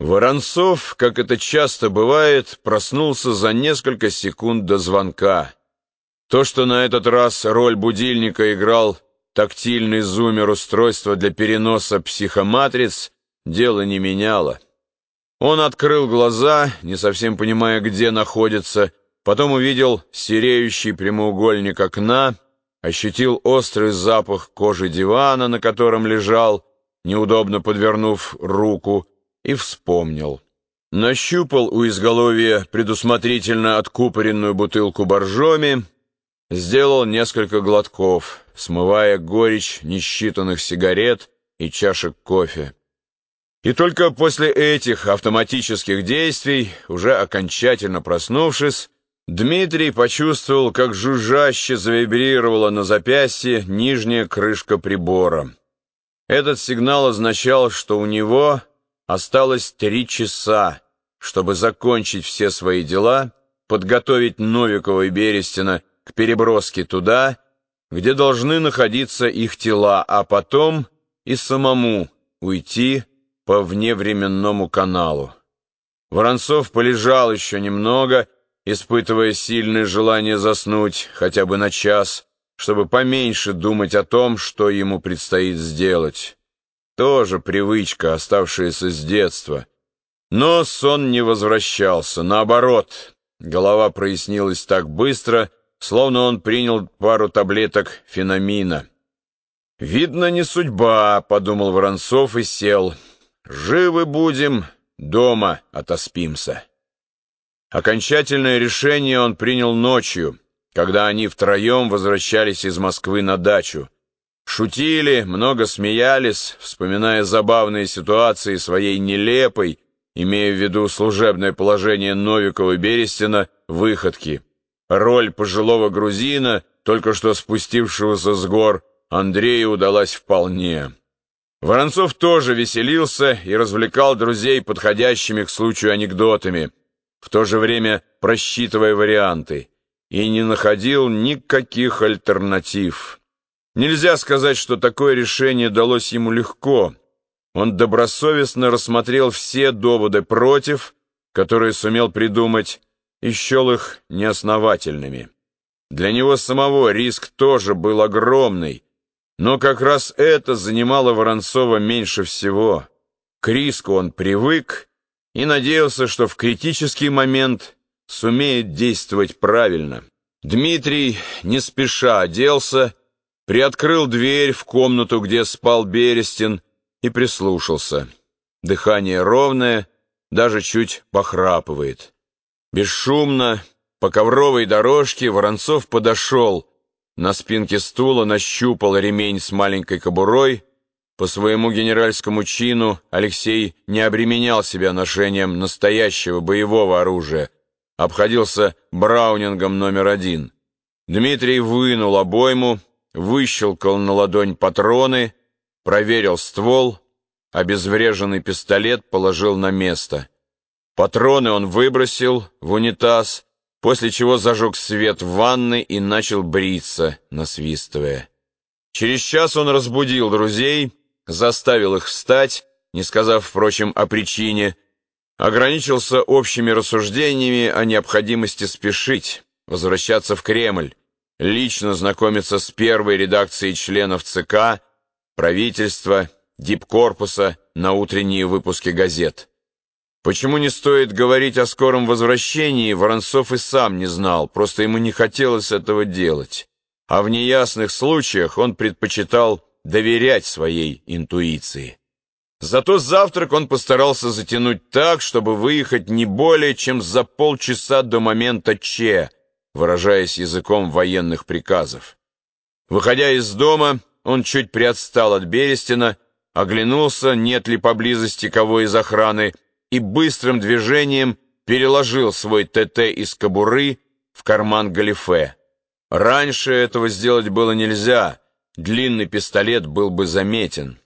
Воронцов, как это часто бывает, проснулся за несколько секунд до звонка. То, что на этот раз роль будильника играл тактильный зумер устройства для переноса психоматриц, дело не меняло. Он открыл глаза, не совсем понимая, где находится, потом увидел сереющий прямоугольник окна, ощутил острый запах кожи дивана, на котором лежал, неудобно подвернув руку, и вспомнил. Нащупал у изголовья предусмотрительно откупоренную бутылку боржоми, сделал несколько глотков, смывая горечь несчитанных сигарет и чашек кофе. И только после этих автоматических действий, уже окончательно проснувшись, Дмитрий почувствовал, как жужжаще завибрировала на запястье нижняя крышка прибора. Этот сигнал означал, что у него Осталось три часа, чтобы закончить все свои дела, подготовить Новикова и Берестина к переброске туда, где должны находиться их тела, а потом и самому уйти по вневременному каналу. Воронцов полежал еще немного, испытывая сильное желание заснуть хотя бы на час, чтобы поменьше думать о том, что ему предстоит сделать. Тоже привычка, оставшаяся с детства. Но сон не возвращался, наоборот. Голова прояснилась так быстро, словно он принял пару таблеток феномина. «Видно, не судьба», — подумал Воронцов и сел. «Живы будем, дома отоспимся». Окончательное решение он принял ночью, когда они втроем возвращались из Москвы на дачу. Шутили, много смеялись, вспоминая забавные ситуации своей нелепой, имея в виду служебное положение Новикова и Берестина, выходки. Роль пожилого грузина, только что спустившегося с гор, Андрею удалась вполне. Воронцов тоже веселился и развлекал друзей подходящими к случаю анекдотами, в то же время просчитывая варианты, и не находил никаких альтернатив. Нельзя сказать, что такое решение далось ему легко. Он добросовестно рассмотрел все доводы против, которые сумел придумать, и счел их неосновательными. Для него самого риск тоже был огромный, но как раз это занимало Воронцова меньше всего. К риску он привык и надеялся, что в критический момент сумеет действовать правильно. Дмитрий не спеша оделся приоткрыл дверь в комнату, где спал Берестин, и прислушался. Дыхание ровное, даже чуть похрапывает. Бесшумно, по ковровой дорожке Воронцов подошел, на спинке стула нащупал ремень с маленькой кобурой. По своему генеральскому чину Алексей не обременял себя ношением настоящего боевого оружия, обходился браунингом номер один. Дмитрий вынул обойму, выщелкал на ладонь патроны, проверил ствол, обезвреженный пистолет положил на место. Патроны он выбросил в унитаз, после чего зажег свет в ванной и начал бриться, насвистывая. Через час он разбудил друзей, заставил их встать, не сказав, впрочем, о причине, ограничился общими рассуждениями о необходимости спешить, возвращаться в Кремль, лично знакомиться с первой редакцией членов ЦК, правительства, дипкорпуса на утренние выпуски газет. Почему не стоит говорить о скором возвращении, Воронцов и сам не знал, просто ему не хотелось этого делать. А в неясных случаях он предпочитал доверять своей интуиции. Зато завтрак он постарался затянуть так, чтобы выехать не более чем за полчаса до момента Че, выражаясь языком военных приказов. Выходя из дома, он чуть приотстал от Берестина, оглянулся, нет ли поблизости кого из охраны, и быстрым движением переложил свой ТТ из кобуры в карман галифе. Раньше этого сделать было нельзя, длинный пистолет был бы заметен.